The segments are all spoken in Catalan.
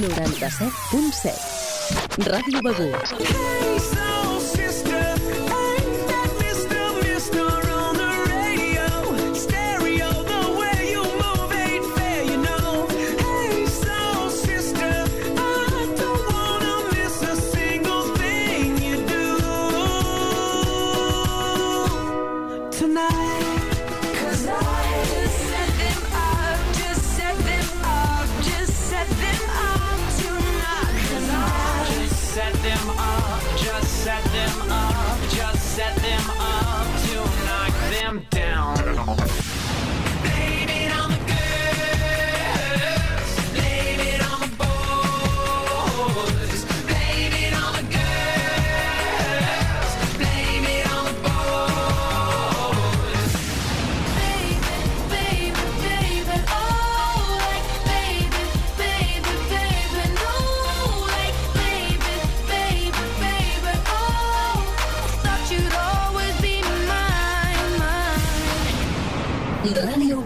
97.7 Ràdio Begú.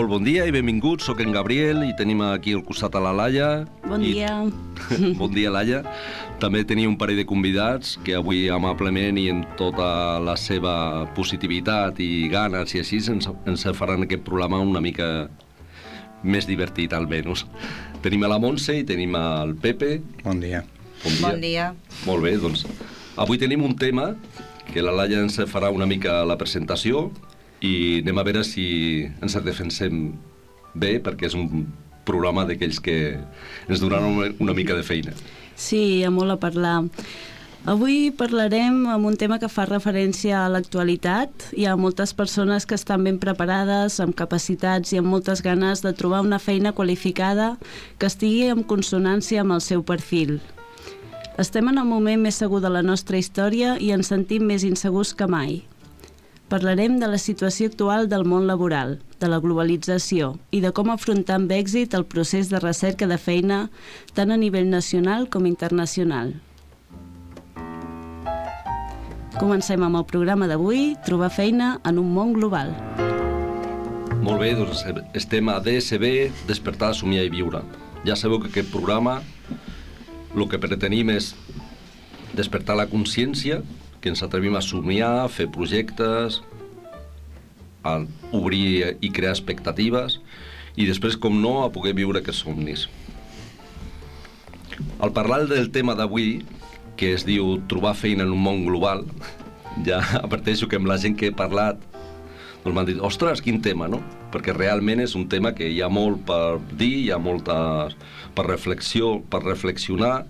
Molt bon dia i benvinguts, sóc en Gabriel i tenim aquí al costat a la Laia. Bon I- dia. bon dia, Laia. També tenia un parell de convidats que avui amablement i amb tota la seva positivitat i ganes i així ens, ens faran aquest programa una mica més divertit, almenys. Tenim a la Montse i tenim al Pepe. Bon dia. Bon dia. Bon dia. Molt bé, doncs avui tenim un tema que la Laia ens farà una mica la presentació i anem a veure si ens defensem bé perquè és un programa d'aquells que ens donaran una, mica de feina. Sí, hi ha molt a parlar. Avui parlarem amb un tema que fa referència a l'actualitat. Hi ha moltes persones que estan ben preparades, amb capacitats i amb moltes ganes de trobar una feina qualificada que estigui en consonància amb el seu perfil. Estem en el moment més segur de la nostra història i ens sentim més insegurs que mai. Parlarem de la situació actual del món laboral, de la globalització i de com afrontar amb èxit el procés de recerca de feina tant a nivell nacional com internacional. Comencem amb el programa d'avui, trobar feina en un món global. Molt bé, doncs estem a DSB, Despertar, Somiar i Viure. Ja sabeu que aquest programa el que pretenim és despertar la consciència, que ens atrevim a somiar, a fer projectes, a obrir i crear expectatives i després, com no, a poder viure aquests somnis. Al parlar del tema d'avui, que es diu trobar feina en un món global, ja adverteixo que amb la gent que he parlat doncs m'han dit, ostres, quin tema, no? Perquè realment és un tema que hi ha molt per dir, hi ha molta per reflexió, per reflexionar,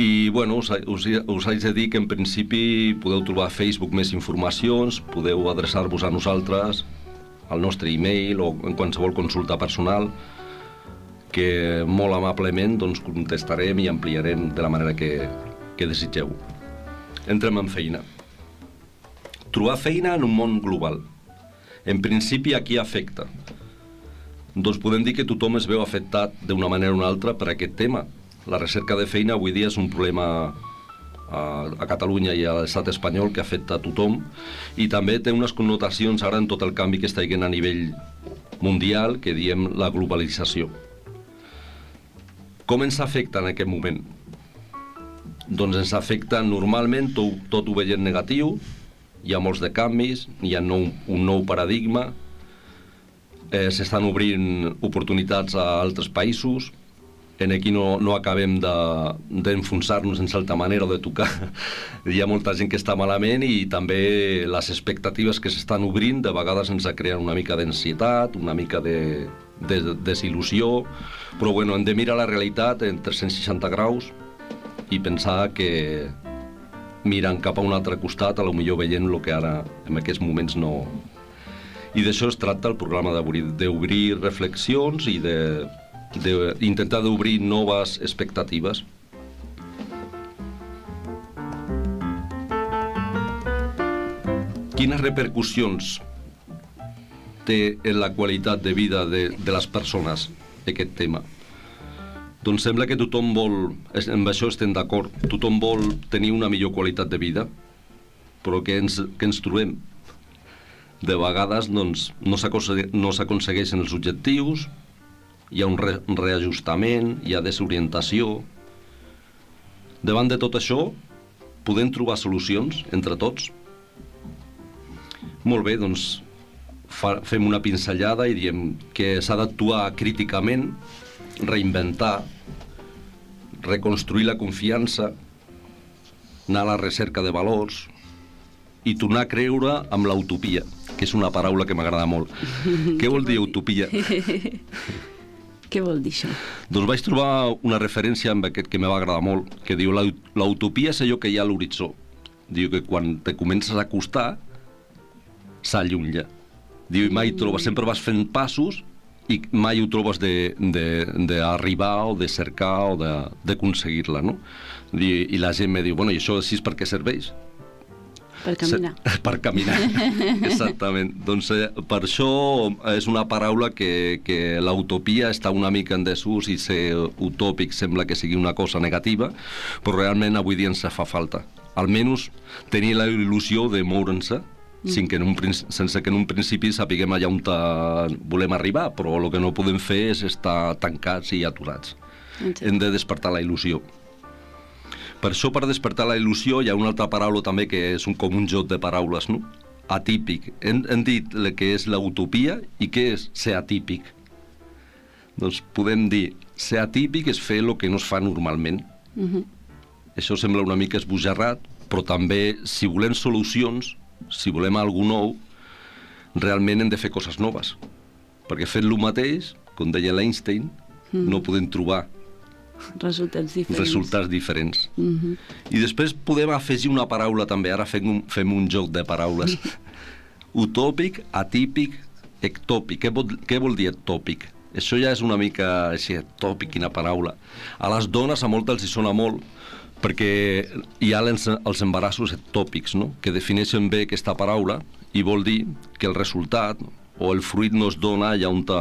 i bueno, us, us, us haig de dir que en principi podeu trobar a Facebook més informacions, podeu adreçar-vos a nosaltres, al nostre e-mail o en qualsevol consulta personal, que molt amablement doncs, contestarem i ampliarem de la manera que, que desitgeu. Entrem en feina. Trobar feina en un món global. En principi, a qui afecta? Doncs podem dir que tothom es veu afectat d'una manera o una altra per aquest tema. La recerca de feina avui dia és un problema a, a Catalunya i a l'estat espanyol que afecta a tothom i també té unes connotacions ara en tot el canvi que està a nivell mundial que diem la globalització. Com ens afecta en aquest moment? Doncs ens afecta normalment tot, tot ho veiem negatiu, hi ha molts de canvis, hi ha nou, un nou paradigma, eh, s'estan obrint oportunitats a altres països, en aquí no, no acabem de- d'enfonsar-nos en certa manera o de tocar. Hi ha molta gent que està malament i també les expectatives que s'estan obrint de vegades ens creen una mica d'ansietat, una mica de, de desil·lusió, però bueno, hem de mirar la realitat en 360 graus i pensar que mirant cap a un altre costat, a lo millor veient el que ara en aquests moments no... I d'això es tracta el programa d'obrir reflexions i de, de intentar d'obrir noves expectatives. Quines repercussions té en la qualitat de vida de, de les persones aquest tema? Doncs sembla que tothom vol, amb això estem d'acord, tothom vol tenir una millor qualitat de vida, però què ens, què ens trobem? De vegades doncs, no s'aconsegueixen els objectius, hi ha un, re, un reajustament, hi ha desorientació. Davant de tot això, podem trobar solucions entre tots? Molt bé, doncs fa, fem una pinzellada i diem que s'ha d'actuar críticament, reinventar, reconstruir la confiança, anar a la recerca de valors i tornar a creure amb l'utopia, que és una paraula que m'agrada molt. Què vol dir utopia? Què vol dir això? Doncs vaig trobar una referència amb aquest que me va agradar molt, que diu "La- és allò que hi ha a l'horitzó. Diu que quan te comences a acostar, s'allunya. Diu, i mai trobes, sempre vas fent passos i mai ho trobes d'arribar o de cercar o d'aconseguir-la, no? Diu, I la gent me diu, bueno, i això així per què serveix? Per caminar. Se- Per caminar, exactament. Doncs eh, per això és una paraula que, que l'utopia està una mica en desús i ser utòpic sembla que sigui una cosa negativa, però realment avui dia ens fa falta. Almenys tenir la il·lusió de moure'ns sin que en un, sense que en un principi sapiguem allà on te- volem arribar, però el que no podem fer és estar tancats i aturats. Exacte. Hem de despertar la il·lusió. Per això, per despertar la il·lusió, hi ha una altra paraula també que és un, com un joc de paraules, no? Atípic. Hem, hem dit el que és l'utopia i què és ser atípic. Doncs podem dir, ser atípic és fer el que no es fa normalment. Mhm. Això sembla una mica esbojarrat, però també, si volem solucions, si volem alguna nou, realment hem de fer coses noves. Perquè fent lo mateix, com deia l'Einstein, no podem trobar Resultats diferents. resultats diferents. Mhm. I després podem afegir una paraula també, ara fem un, fem un joc de paraules. Utòpic, atípic, ectòpic. Què vol, què vol dir ectòpic? Això ja és una mica així, ectòpic, quina paraula. A les dones a moltes els hi sona molt, perquè hi ha els, els embarassos ectòpics, no? que defineixen bé aquesta paraula i vol dir que el resultat o el fruit no es dona allà on, te,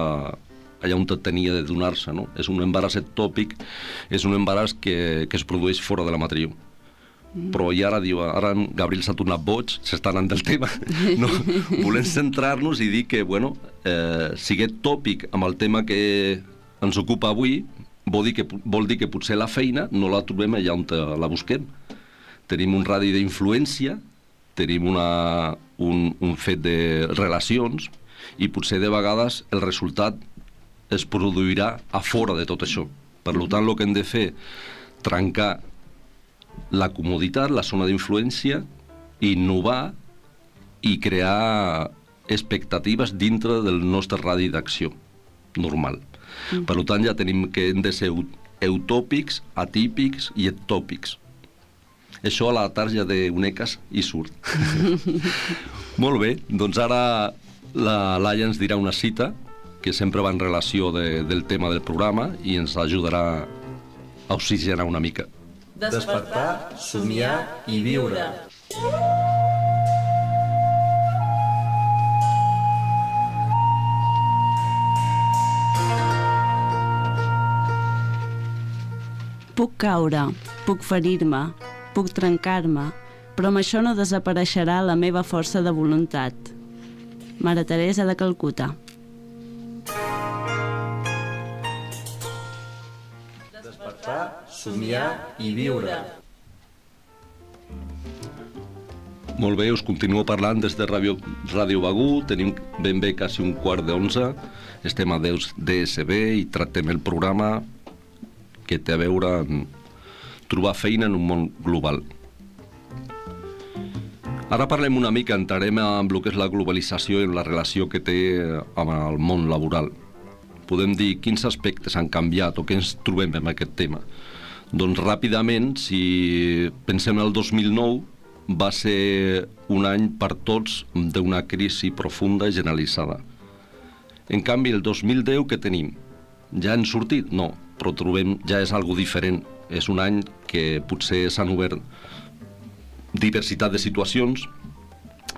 allà on te tenia de donar-se. No? És un embaràs ectòpic, és un embaràs que, que es produeix fora de la matriu. Però i ara diu, ara en Gabriel s'ha tornat boig, s'està anant del tema. No? Volem centrar-nos i dir que, bueno, eh, sigui tòpic amb el tema que ens ocupa avui, vol dir, que, vol dir que potser la feina no la trobem allà on la busquem. Tenim un radi d'influència, tenim una, un, un fet de relacions i potser de vegades el resultat es produirà a fora de tot això. Per tant, el que hem de fer, trencar la comoditat, la zona d'influència, innovar i crear expectatives dintre del nostre radi d'acció normal. Mm. Per tant, ja tenim que hem de ser eutòpics, atípics i ectòpics. Això a la tarja d'UNECAS hi surt. Molt bé, doncs ara la Laia ens dirà una cita que sempre va en relació de, del tema del programa i ens ajudarà a oxigenar una mica. Despertar, somiar i viure. Puc caure, puc ferir-me, puc trencar-me, però amb això no desapareixerà la meva força de voluntat. Mare Teresa de Calcuta. Despertar, somiar i viure. Molt bé, us continuo parlant des de Ràdio, Ràdio Begú, tenim ben bé quasi un quart d'onze, estem a Deus DSB i tractem el programa que té a veure amb trobar feina en un món global. Ara parlem una mica, entrarem amb el que és la globalització i la relació que té amb el món laboral. Podem dir quins aspectes han canviat o què ens trobem amb aquest tema. Doncs ràpidament, si pensem en el 2009, va ser un any per tots d'una crisi profunda i generalitzada. En canvi, el 2010 que tenim? Ja han sortit? No, però trobem ja és algo diferent. És un any que potser s'han obert diversitat de situacions,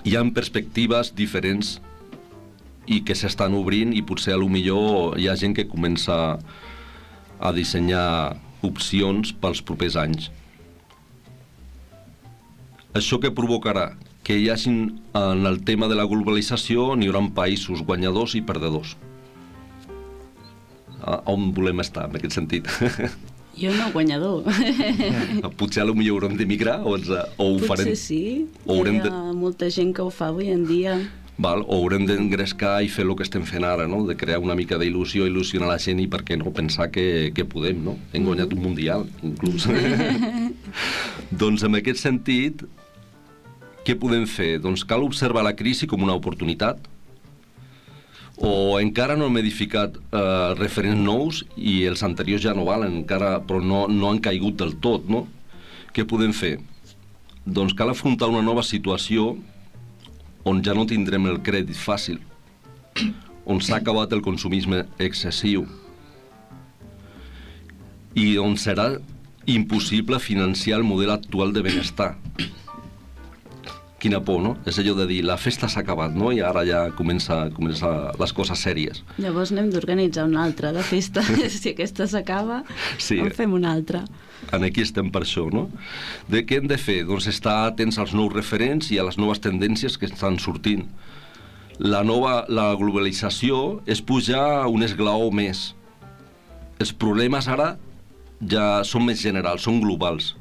hi ha perspectives diferents i que s'estan obrint i potser a lo millor hi ha gent que comença a dissenyar opcions pels propers anys. Això que provocarà que hi hagin en el tema de la globalització n'hi haurà països guanyadors i perdedors. A on volem estar en aquest sentit? Jo no guanyador. Potser millor haurem d'emigrar o, ens, o ho farem... Potser sí. O haurem Hi ha molta gent que ho fa avui en dia. Val? O haurem d'engrescar i fer el que estem fent ara, no? de crear una mica d'il·lusió, il·lusionar la gent i per què no pensar que, que podem, no? Hem guanyat un mundial, inclús. doncs en aquest sentit, què podem fer? Doncs cal observar la crisi com una oportunitat, o encara no hem edificat eh, referents nous i els anteriors ja no valen, encara, però no, no han caigut del tot, no? Què podem fer? Doncs cal afrontar una nova situació on ja no tindrem el crèdit fàcil, on s'ha acabat el consumisme excessiu i on serà impossible financiar el model actual de benestar. Quina por, no? És allò de dir, la festa s'ha acabat, no? I ara ja comença, comença les coses sèries. Llavors n'hem d'organitzar una altra de festa. si aquesta s'acaba, Sí. en fem una altra. En aquí estem per això, no? De què hem de fer? Doncs estar atents als nous referents i a les noves tendències que estan sortint. La nova, la globalització és pujar un esglaó més. Els problemes ara ja són més generals, són globals.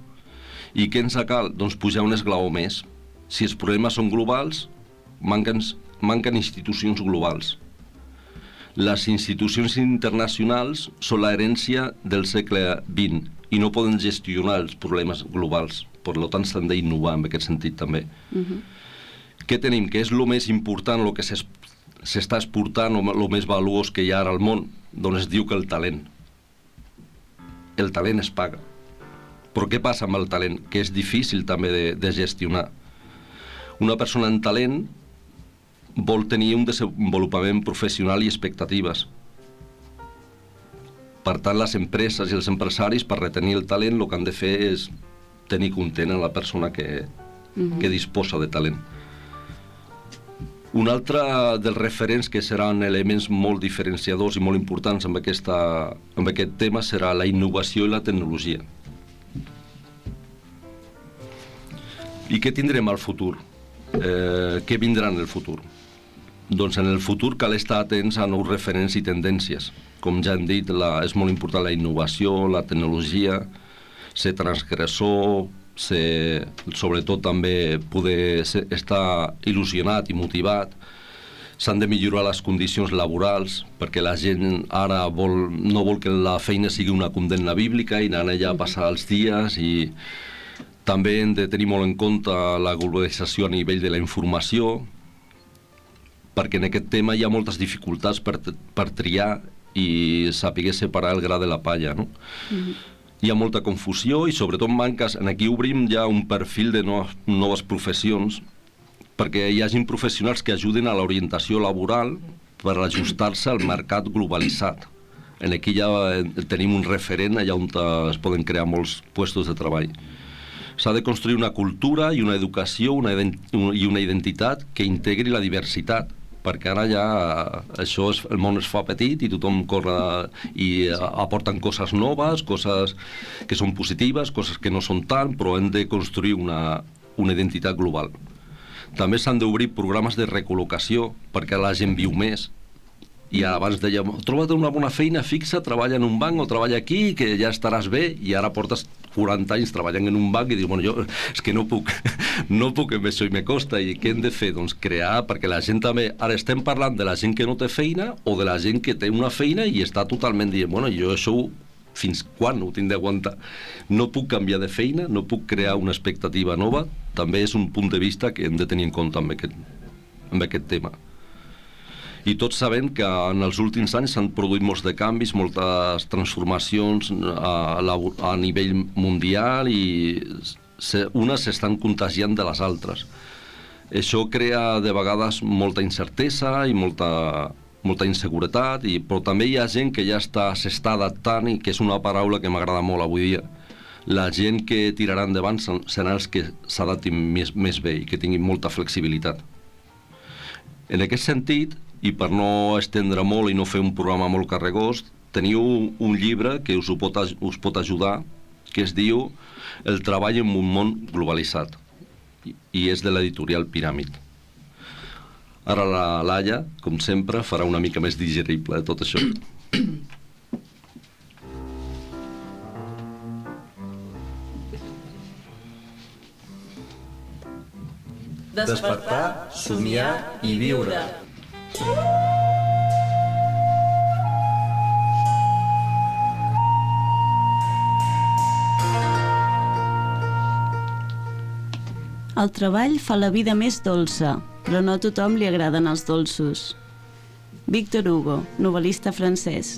I què ens cal? Doncs pujar un esglaó més. Si els problemes són globals, manquen, manquen institucions globals. Les institucions internacionals són l'herència del segle XX i no poden gestionar els problemes globals. Per tant, s'han d'innovar en aquest sentit també. Què tenim? Què és el més important, el que s'es- s'està exportant, o el més valuós que hi ha ara al món? Doncs es diu que el talent. El talent es paga. Però què passa amb el talent? Que és difícil també de, de gestionar. Una persona en talent vol tenir un desenvolupament professional i expectatives. Per tant, les empreses i els empresaris, per retenir el talent, el que han de fer és tenir content a la persona que, que disposa de talent. Un altre dels referents que seran elements molt diferenciadors i molt importants amb, aquesta, amb aquest tema serà la innovació i la tecnologia. I què tindrem al futur? Eh, què vindrà en el futur? Doncs en el futur cal estar atents a nous referents i tendències. Com ja hem dit, la, és molt important la innovació, la tecnologia, ser transgressor, ser, sobretot també poder ser, estar il·lusionat i motivat. S'han de millorar les condicions laborals, perquè la gent ara vol, no vol que la feina sigui una condemna bíblica i anar allà a passar els dies i també hem de tenir molt en compte la globalització a nivell de la informació, perquè en aquest tema hi ha moltes dificultats per, per triar i saber separar el gra de la palla, no? Hi ha molta confusió i sobretot manques... En aquí obrim ja un perfil de no, noves professions perquè hi hagin professionals que ajuden a l'orientació laboral per ajustar-se al mercat globalitzat. En aquí ja eh, tenim un referent allà on eh, es poden crear molts puestos de treball. S'ha de construir una cultura i una educació una i una identitat que integri la diversitat, perquè ara ja eh, això és, el món es fa petit i tothom corre i eh, aporten coses noves, coses que són positives, coses que no són tant, però hem de construir una, una identitat global. També s'han d'obrir programes de recol·locació perquè la gent viu més i abans dèiem, troba't una bona feina fixa, treballa en un banc o treballa aquí, que ja estaràs bé, i ara portes 40 anys treballant en un banc i dius, bueno, jo és que no puc, no puc amb això i me costa, i què hem de fer? Doncs crear, perquè la gent també, ara estem parlant de la gent que no té feina o de la gent que té una feina i està totalment dient, bueno, jo això fins quan ho tinc d'aguantar? No puc canviar de feina, no puc crear una expectativa nova, també és un punt de vista que hem de tenir en compte amb aquest, amb aquest tema. I tots sabem que en els últims anys s'han produït molts de canvis, moltes transformacions a, la, a nivell mundial i se, unes s'estan contagiant de les altres. Això crea de vegades molta incertesa i molta, molta inseguretat, i, però també hi ha gent que ja està s'està adaptant i que és una paraula que m'agrada molt avui dia. La gent que tirarà endavant seran els que s'adaptin més, més bé i que tinguin molta flexibilitat. En aquest sentit, i per no estendre molt i no fer un programa molt carregós, teniu un llibre que us, pot, us pot ajudar, que es diu El treball en un món globalitzat, i és de l'editorial Piràmid. Ara la Laia, com sempre, farà una mica més digerible tot això. Despertar, somiar i viure. El treball fa la vida més dolça, però no a tothom li agraden els dolços. Víctor Hugo, novel·lista francès.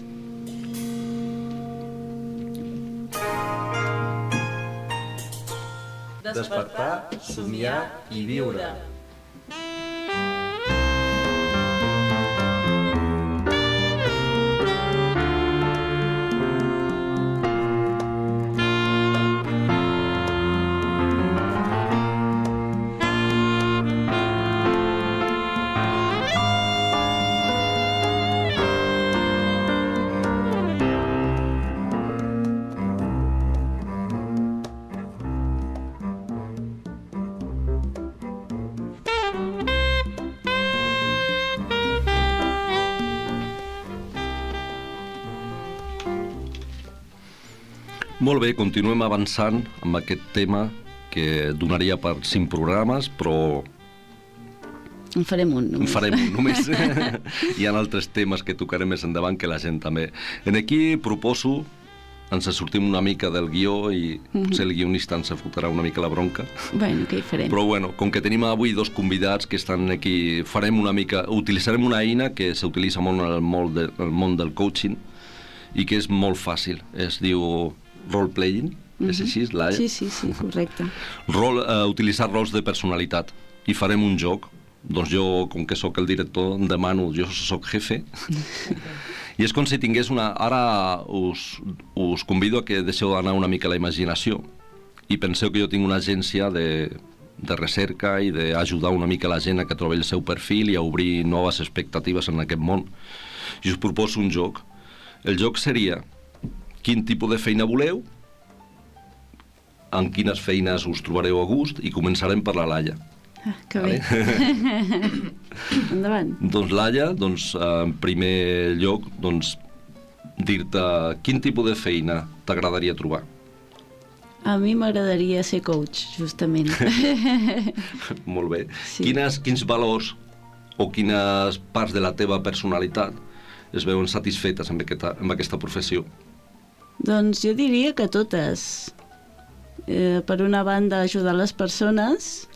Despertar, somiar i viure. Molt bé, continuem avançant amb aquest tema que donaria per cinc programes, però En farem un. en Només. farem un només. Hi ha altres temes que tocarem més endavant que la gent també. En aquí proposo, ens sortim una mica del guió i potser el guionista ens fotrà una mica la bronca. Bueno, què hi farem? Però bueno, com que tenim avui dos convidats que estan aquí, farem una mica, utilitzarem una eina que s'utilitza molt en el món, de, el món del coaching i que és molt fàcil. Es diu role-playing, és així, Laia? Sí, sí, sí, correcte. Rol, eh, utilitzar rols de personalitat i farem un joc doncs jo, com que sóc el director, em demano, jo sóc jefe i és com si tingués una... Ara us, us convido a que deixeu d'anar una mica la imaginació i penseu que jo tinc una agència de, de recerca i d'ajudar una mica la gent a que trobi el seu perfil i a obrir noves expectatives en aquest món. I us proposo un joc. El joc seria quin tipus de feina voleu, en quines feines us trobareu a gust i començarem per la Laia. Ah, que bé. Endavant. Doncs Laia, doncs, en primer lloc, doncs, dir-te quin tipus de feina t'agradaria trobar. A mi m'agradaria ser coach, justament. Molt bé. Sí. Quines, quins valors o quines parts de la teva personalitat es veuen satisfetes amb aquesta, amb aquesta professió? Doncs jo diria que totes. Eh, per una banda, ajudar les persones,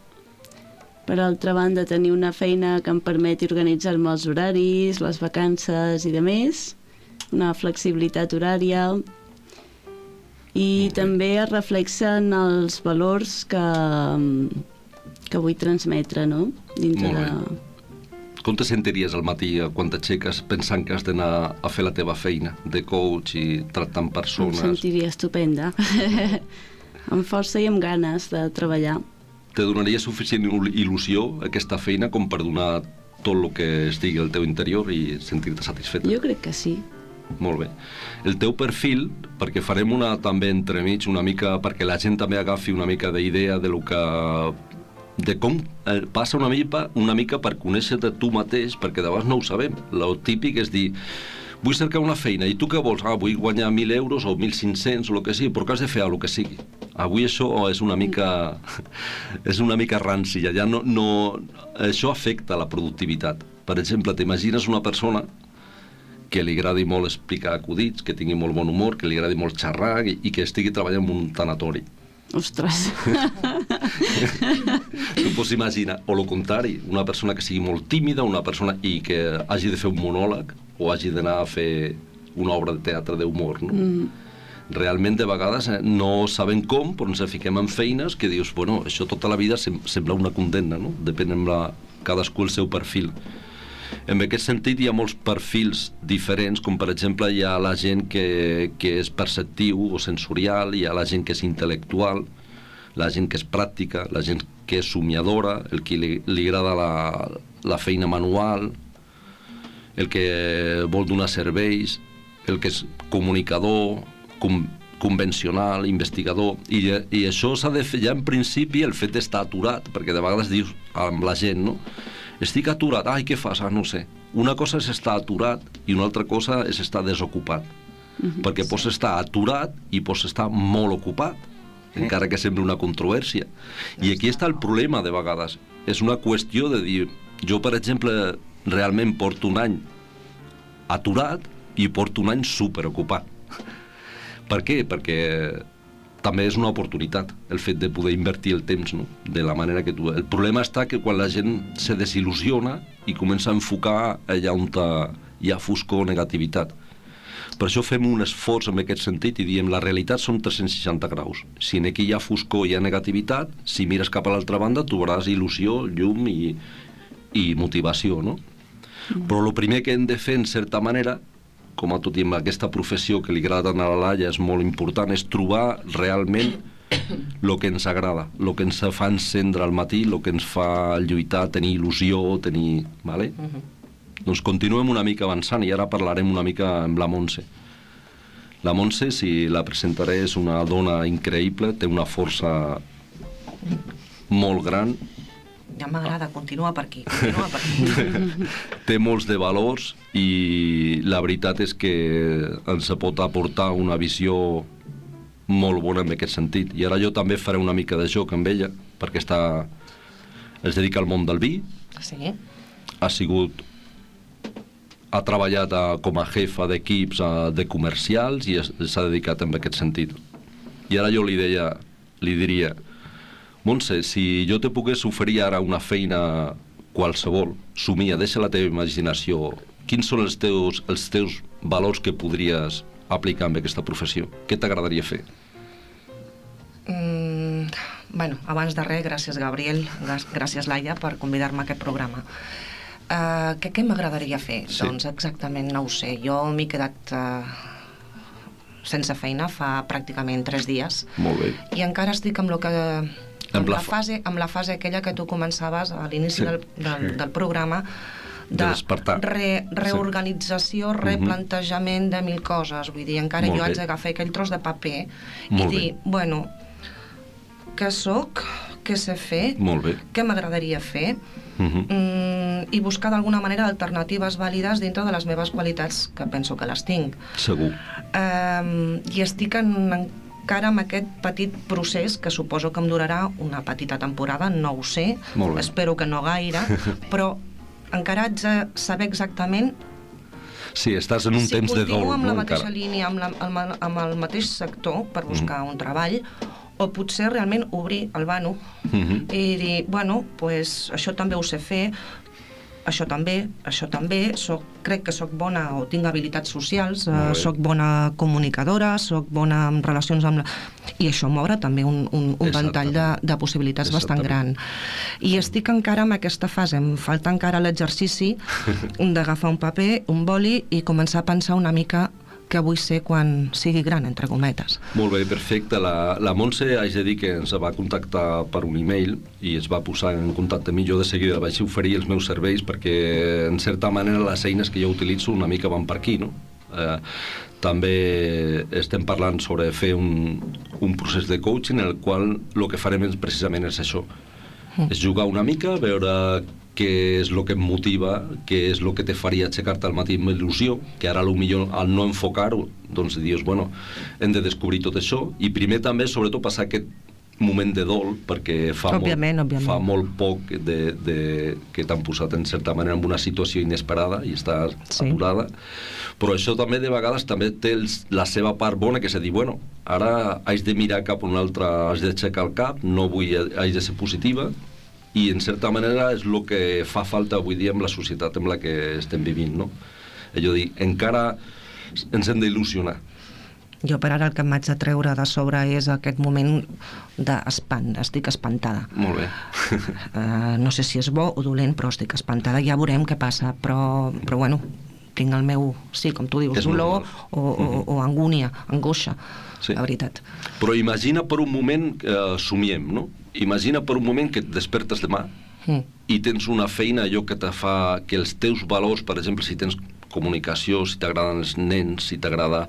per altra banda, tenir una feina que em permeti organitzar-me els horaris, les vacances i de més, una flexibilitat horària, i també es reflexen els valors que, que vull transmetre, no?, dintre de... Com te sentiries al matí eh, quan t'aixeques pensant que has d'anar a fer la teva feina de coach i tractant Em persones? sentiria estupenda. amb força i amb ganes de treballar. Te donaria suficient il- il·lusió aquesta feina com per donar tot el que estigui al teu interior i sentir-te satisfeta? Jo crec que sí. Molt bé. El teu perfil, perquè farem una també entremig, una mica, perquè la gent també agafi una mica d'idea de lo que de com eh, passa una mica, una mica per conèixer-te tu mateix, perquè de vegades no ho sabem. Lo típic és dir, vull cercar una feina, i tu què vols? Ah, vull guanyar 1.000 euros o 1.500 o el que sigui, però que has de fer el que sigui. Avui això és una mica, és una mica ranci, ja no, no, això afecta la productivitat. Per exemple, t'imagines una persona que li agradi molt explicar acudits, que tingui molt bon humor, que li agradi molt xerrar i, i que estigui treballant en un tanatori. Ostres. Tu pots imaginar, o el contrari, una persona que sigui molt tímida, una persona i que hagi de fer un monòleg o hagi d'anar a fer una obra de teatre d'humor, no? Mm. Realment, de vegades, eh, no sabem com, però ens fiquem en feines que dius, bueno, això tota la vida sem sembla una condemna, no? Depèn amb la, cadascú el seu perfil. En aquest sentit hi ha molts perfils diferents, com per exemple hi ha la gent que, que és perceptiu o sensorial, hi ha la gent que és intel·lectual, la gent que és pràctica, la gent que és somiadora, el que li, li agrada la, la feina manual, el que vol donar serveis, el que és comunicador, com, convencional, investigador, i, i això s'ha de fer ja en principi el fet d'estar aturat, perquè de vegades dius amb la gent, no? Estic aturat, ai, què fas? Ah, no sé. Una cosa és estar aturat i una altra cosa és estar desocupat. Mm -hmm. Perquè pots estar aturat i pots estar molt ocupat, encara que sembli una controvèrsia. I aquí està el problema, de vegades. És una qüestió de dir... Jo, per exemple, realment porto un any aturat i porto un any superocupat. Per què? Perquè també és una oportunitat el fet de poder invertir el temps no? de la manera que tu... El problema està que quan la gent se desil·lusiona i comença a enfocar allà on hi ha foscor o negativitat. Per això fem un esforç en aquest sentit i diem la realitat són 360 graus. Si en aquí hi ha foscor i hi ha negativitat, si mires cap a l'altra banda trobaràs il·lusió, llum i, i motivació, no? Però el primer que hem de fer, en certa manera, com a tot i amb aquesta professió que li agrada tant a la Laia, és molt important, és trobar realment el que ens agrada, el que ens fa encendre al matí, el que ens fa lluitar, tenir il·lusió, tenir... Vale? Uh -huh. Doncs continuem una mica avançant i ara parlarem una mica amb la Montse. La Montse, si la presentaré, és una dona increïble, té una força molt gran, Ja m'agrada, continua per aquí, continua per aquí. té molts de valors i la veritat és que ens pot aportar una visió molt bona en aquest sentit. I ara jo també faré una mica de joc amb ella, perquè està... es dedica al món del vi, Sí? ha sigut ha treballat a, com a jefa d'equips a, de comercials i s'ha dedicat en aquest sentit. I ara jo li deia, li diria, Montse, si jo te pogués oferir ara una feina qualsevol, somia, deixa la teva imaginació, quins són els teus, els teus valors que podries aplicar en aquesta professió? Què t'agradaria fer? Mm, bueno, abans de res, gràcies Gabriel, gràcies- Laia per convidar-me a aquest programa. Uh, què, què m'agradaria fer? Sí. Doncs exactament no ho sé. Jo m'he quedat uh, sense feina fa pràcticament tres dies Molt bé. i encara estic amb, lo que, Amb la la fa- fase, amb la fase aquella que tu començaves a l'inici Sí. del, del, del programa De despertar. re, reorganització, replantejament de mil coses. Vull dir, encara Molt jo bé. haig d'agafar aquell tros de paper Molt i dir, bueno, què sóc, què sé fer, Molt bé. què m'agradaria fer, Uh -huh. mm, i buscar d'alguna manera alternatives vàlides dintre de les meves qualitats, que penso que les tinc. Segur. Um, I estic en, encara amb aquest petit procés que suposo que em durarà una petita temporada, no ho sé, espero que no gaire, però encara haig de saber exactament Sí, estàs en un si temps de continuo dol, amb no, la mateixa encara. línia, amb, la, amb, el, amb el mateix sector per buscar un treball, o potser realment obrir el vano Mhm. i dir, bueno, pues, això també ho sé fer, això també, això també, soc, crec que sóc bona o tinc habilitats socials, eh, sóc bona comunicadora, sóc bona en relacions amb la... I això m'obre també un, un, un ventall de, de possibilitats bastant gran. I estic encara en aquesta fase, em falta encara l'exercici d'agafar un paper, un boli i començar a pensar una mica què vull ser quan sigui gran, entre cometes. Molt bé, perfecte. La, la Montse, haig de dir que ens va contactar per un e-mail i es va posar en contacte amb mi. Jo de seguida vaig oferir els meus serveis perquè, en certa manera, les eines que jo utilitzo una mica van per aquí, no? Eh, també estem parlant sobre fer un, un procés de coaching en el qual el que farem és, precisament és això. És jugar una mica, veure què és el que em motiva, què és el que te faria aixecar-te al matí amb il·lusió, que ara millor al no enfocar-ho, doncs dius, bueno, hem de descobrir tot això, i primer també, sobretot, passar aquest moment de dol perquè fa, Òbviament, molt, òbviament. fa molt poc de, de, que t'han posat en certa manera en una situació inesperada i estàs Sí. sí. aturada però això també de vegades també té els, la seva part bona que és a dir, bueno, ara haig de mirar cap a un altre, haig d'aixecar el cap no vull, haig de ser positiva i en certa manera és el que fa falta avui dia amb la societat en la que estem vivint no? de dir, encara ens hem d'il·lusionar Jo per ara el que em vaig a treure de sobre és aquest moment d'espant, estic espantada. molt bé Uh, no sé si és bo o dolent, però estic espantada, ja veurem què passa, però, però bueno, tinc el meu, sí, com tu dius, És dolor o, o, o angúnia, angoixa, Sí. la veritat. Però imagina per un moment, eh, somiem, no? Imagina per un moment que et despertes demà Mm. i tens una feina, allò que te fa que els teus valors, per exemple, si tens comunicació, si t'agraden els nens, si t'agrada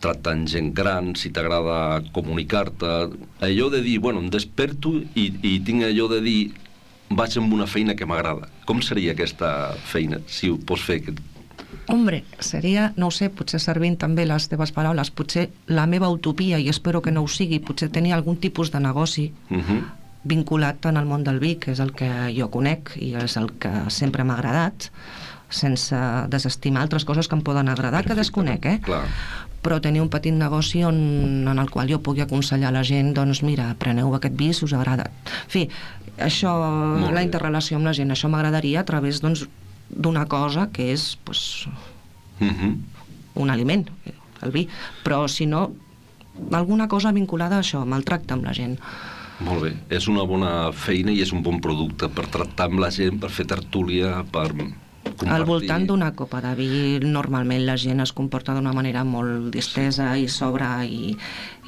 tractar amb gent gran, si t'agrada comunicar-te, allò de dir, bueno, em desperto i, i tinc allò de dir vaig amb una feina que m'agrada. Com seria aquesta feina, si ho pots fer? Hombre, seria, no ho sé, potser servint també les teves paraules, potser la meva utopia, i espero que no ho sigui, potser tenir algun tipus de negoci Uh -huh. Vinculat en el món del vi, que és el que jo conec i és el que sempre m'ha agradat, sense desestimar altres coses que em poden agradar, que desconec, eh? Clar. però tenir un petit negoci on, en el qual jo pugui aconsellar a la gent doncs mira, preneu aquest vi si us agrada en fi, això, Molt la interrelació amb la gent, això m'agradaria a través doncs d'una cosa que és pues, Uh -huh. un aliment, el vi, però si no alguna cosa vinculada a això, amb el tracte amb la gent Molt bé. És una bona feina i és un bon producte per tractar amb la gent, per fer tertúlia, per compartir... al voltant d'una copa de vi normalment la gent es comporta d'una manera molt distesa i s'obre i,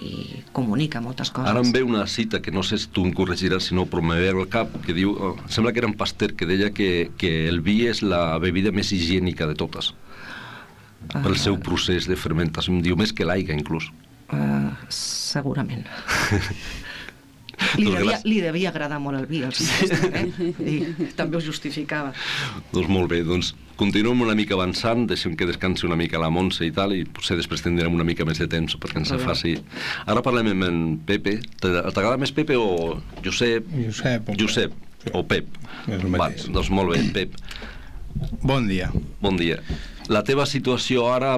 i comunica moltes coses Ara em ve una cita que no sé si tu em corregiràs si no, però me ve al cap, que diu, oh, sembla que era en Pasteur, que deia que, que el vi és la bebida més higiènica de totes, pel seu procés de fermentació. Em diu més que l'aigua, inclús. Uh, segurament. li, Doncs devia, li devia agradar molt el vi, el Silvestre, eh? I també ho justificava. Doncs molt bé, doncs continuem una mica avançant, deixem que descansi una mica la Montse i tal, i potser després tindrem una mica més de temps perquè ens bé. faci... Ara parlem amb en Pepe. T'ag- T'agrada més Pepe o Josep? Josep o Pep. Josep o Pep. És el Va, mateix. doncs molt bé, Pep. Bon dia. Bon dia. La teva situació ara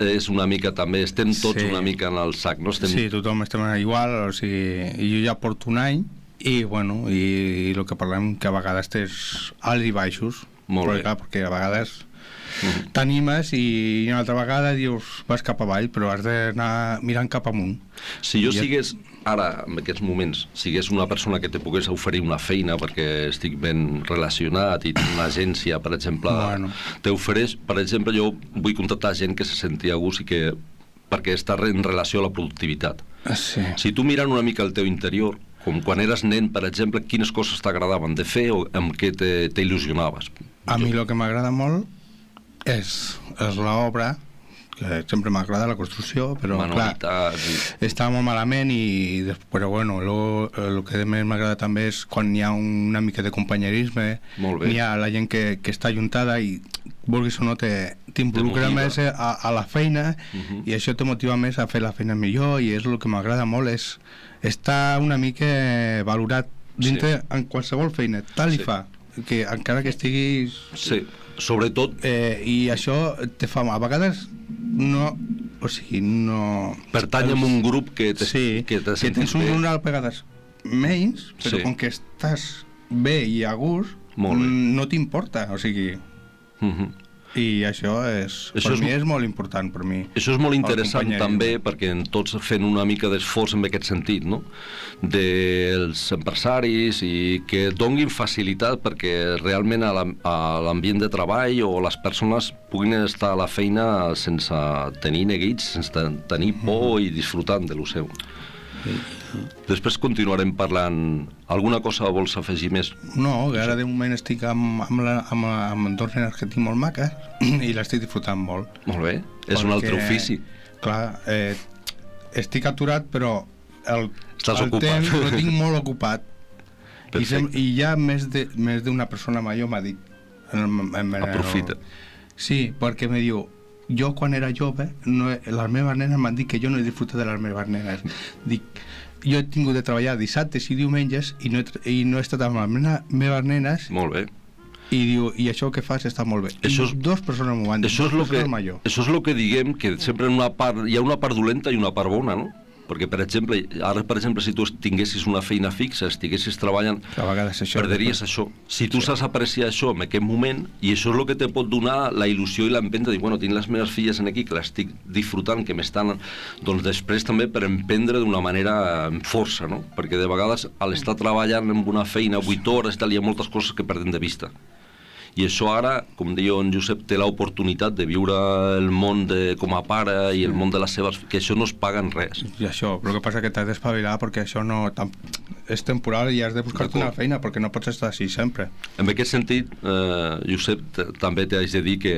és una mica també, estem tots Sí. una mica en el sac, no? Estem... Sí, tothom estem igual, o sigui, jo ja porto un any i, bueno, i, i el que parlem que a vegades tens alts i baixos. Molt perquè, bé. Clar, perquè a vegades t'animes i una altra vegada dius vas cap avall, però has d'anar mirant cap amunt. Si jo I- sigués, ara, en aquests moments, sigués una persona que te pogués oferir una feina perquè estic ben relacionat i tinc una agència, per exemple, Bueno. t'ofereix, per exemple, jo vull contactar gent que se senti a gust i que perquè està en relació a la productivitat. Sí. Si tu mirant una mica el teu interior, com quan eres nen, per exemple, quines coses t'agradaven de fer o amb què te- t'il·lusionaves? A mi el que m'agrada molt és, és l'obra, que sempre m'agrada la construcció, però clar, Manualitats i- estava molt malament i però bueno, lo, el que més m'agrada també és quan hi ha una mica de companyerisme hi ha la gent que, que està ajuntada i vulguis o no t'involucra més a, a la feina Mhm. i això te motiva més a fer la feina millor i és el que m'agrada molt és estar una mica valorat dintre Sí. en qualsevol feina, tal i Sí. fa que encara que estiguis Sí, sobretot eh, i això te fa a vegades no o sigui, no pertany a un grup que te, sí, que te que tens un rural a vegades menys, però Sí. com que estàs bé i a gust, Molt bé. mm, no t'importa, o sigui, Mhm. I això és, Això per és mi és molt important, per mi. Això és molt interessant també perquè en tots fent una mica d'esforç en aquest sentit, no? dels empresaris i que donguin facilitat perquè realment a l'am- a l'ambient de treball o les persones puguin estar a la feina sense tenir neguits, sense tenir por i disfrutant de lo seu. Després continuarem parlant. Alguna cosa vols afegir més? No, que ara de moment estic amb, amb, la, amb, la, amb entorns energètics molt maques i l'estic disfrutant molt. Molt bé. És un altre ofici. Clar, eh, estic aturat, però el, Estàs el ocupat. temps lo tinc molt ocupat. I, sem. I ja més d'una persona major m'ha dit... En, en, en, Aprofita. Sí, perquè me diu, jo quan era jove, no, les meves nenes m'han dit que jo no he disfrutat de les meves nenes. Dic, jo he tingut de treballar dissabtes i diumenges i no he, i no he estat amb les mena- meves nenes Molt bé. i diu, i això que fas està molt bé. Això és- dos persones m'ho van dir, Això és, lo que, majors. això és lo que diguem, que sempre en una part, hi ha una part dolenta i una part bona, no? Perquè, per exemple, ara, per exemple, si tu tinguessis una feina fixa, estiguessis treballant, a vegades això... perderies això. Si tu saps apreciar això en aquest moment, i això és el que te pot donar la il·lusió i l'empenta, de dir, bueno, tinc les meves filles en aquí, que l'estic disfrutant, que m'estan... Doncs després també per emprendre d'una manera amb força, no? Perquè de vegades, al estar treballant en una feina 8 hores i tal, hi ha moltes coses que perdem de vista. I això ara, com diu en Josep, té l'oportunitat de viure el món de, com a pare i el món de les seves... que això no es paga en res. I això, el que passa que t'has d'espavilar perquè això no... És temporal i has de buscar-te una feina perquè no pots estar així sempre. En aquest sentit, eh, Josep, també t'haig de dir que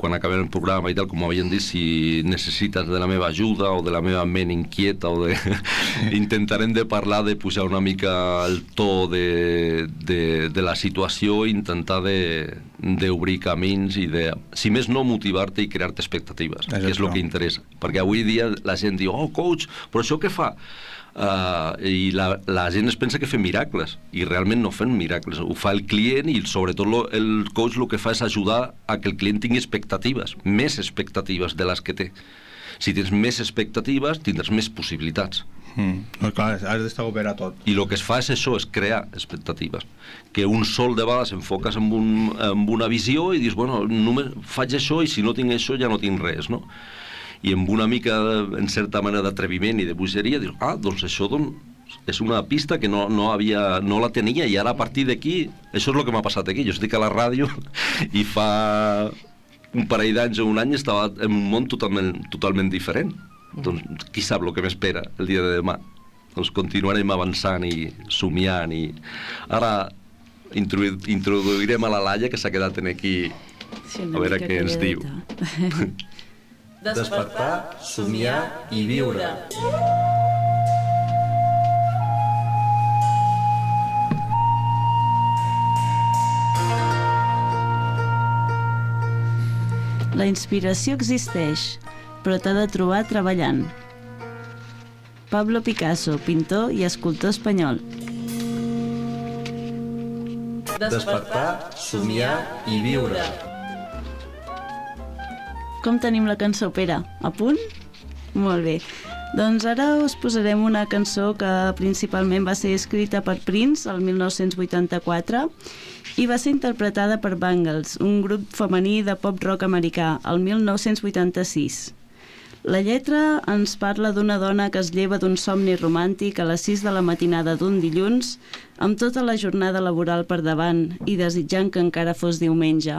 quan acabem el programa i tal, com havien dit, si necessites de la meva ajuda o de la meva ment inquieta o de... intentarem de parlar, de pujar una mica el to de, de, de la situació i intentar de d'obrir camins i de, si més no, motivar-te i crear-te expectatives, És que és el que interessa. Perquè avui dia la gent diu, oh, coach, però això què fa? Uh, i la, la gent es pensa que fem miracles i realment no fem miracles ho fa el client i sobretot lo, el coach el que fa és ajudar a que el client tingui expectatives més expectatives de les que té si tens més expectatives tindràs més possibilitats Mm. No, clar, has d'estar obert a tot. i el que es fa és això, és crear expectatives que un sol de vegades enfoques amb, un, amb una visió i dius, bueno, només faig això i si no tinc això ja no tinc res, no? I amb una mica, en certa manera, d'atreviment i de bogeria, dius, ah, doncs això doncs, és una pista que no, no, havia, no la tenia i ara a partir d'aquí, això és el que m'ha passat aquí, jo estic a la ràdio i fa un parell d'anys o un any estava en un món totalment, totalment diferent. Doncs qui sap el que m'espera el dia de demà. Doncs continuarem avançant i somiant i ara introdu introduirem a la Laia que s'ha quedat aquí Sí, A veure què ens diu. Despertar, somiar i viure. La inspiració existeix, però t'ha de trobar treballant. Pablo Picasso, pintor i escultor espanyol. Despertar, somiar i viure. Com tenim la cançó, Pere? A punt? Molt bé. Doncs ara us posarem una cançó que principalment va ser escrita per Prince el 1984 i va ser interpretada per Bangles, un grup femení de pop-rock americà, el 1986. La lletra ens parla d'una dona que es lleva d'un somni romàntic a les 6 de la matinada d'un dilluns, amb tota la jornada laboral per davant i desitjant que encara fos diumenge.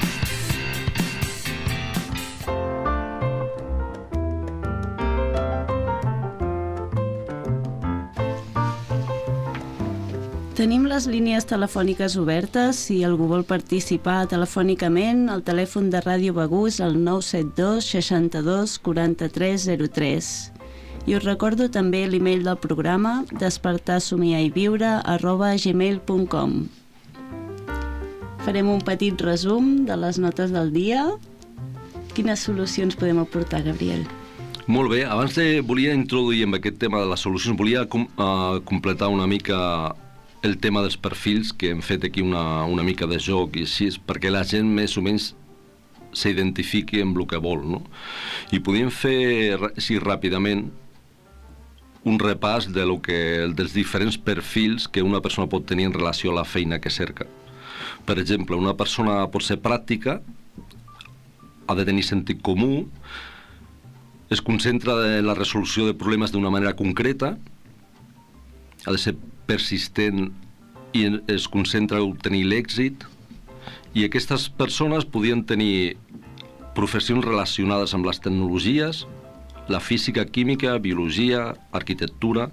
Les línies telefòniques obertes. Si algú vol participar telefònicament, el telèfon de Ràdio Begú és el 972 62 43 03. I us recordo també l'email del programa despertar, somiar i viure arroba gmail.com Farem un petit resum de les notes del dia. Quines solucions podem aportar, Gabriel? Molt bé, abans de volia introduir amb aquest tema de les solucions, volia com, uh, completar una mica el tema dels perfils, que hem fet aquí una, una mica de joc i així, perquè la gent més o menys s'identifiqui amb el que vol, no? I podíem fer així ràpidament un repàs de lo que, dels diferents perfils que una persona pot tenir en relació a la feina que cerca. Per exemple, una persona pot ser pràctica, ha de tenir sentit comú, es concentra en la resolució de problemes d'una manera concreta, ha de ser persistent i es concentra a obtenir l'èxit, i aquestes persones podien tenir professions relacionades amb les tecnologies, la física, química, biologia, arquitectura.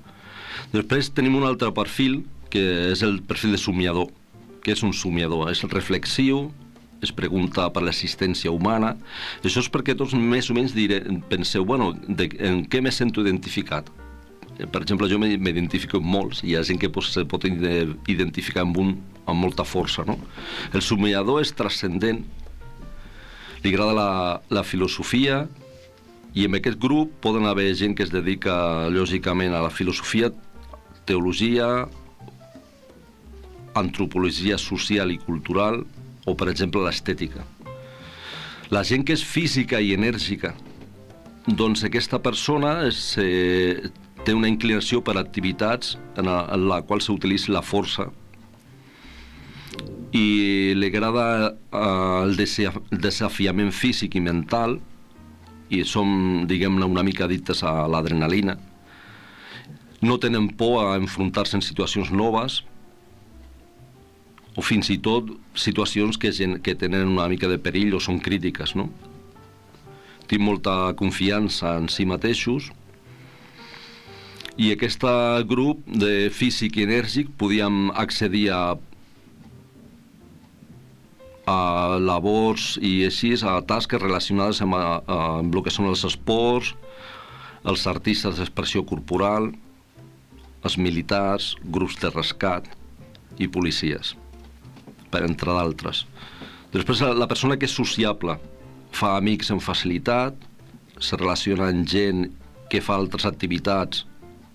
Després tenim un altre perfil, que és el perfil de somiador. que és un somiador? És reflexiu, es pregunta per l'existència humana. Això és perquè tots més o menys dire, penseu, bueno, de, en què me sento identificat? Per exemple, jo m'identifico amb molts, hi ha gent que se pot ide- identificar amb un amb molta força, no? El somiador és transcendent, li agrada la, la filosofia, i en aquest grup poden haver gent que es dedica lògicament a la filosofia, teologia, antropologia social i cultural o, per exemple, l'estètica. La gent que és física i enèrgica, doncs aquesta persona és, eh, té una inclinació per activitats en, en la qual s'utilitza la força i li agrada eh, el desaf desafiament físic i mental i som, diguem-ne, una mica addictes a l'adrenalina. No tenen por a enfrontar-se en situacions noves o fins i tot situacions que, que tenen una mica de perill o són crítiques, no? Tinc molta confiança en si mateixos i aquest grup de físic i enèrgic podíem accedir a a labors i així a tasques relacionades amb, a, a, amb el que són els esports, els artistes d'expressió corporal, els militars, grups de rescat i policies, per entre d'altres. Després, la persona que és sociable fa amics amb facilitat, se relaciona amb gent que fa altres activitats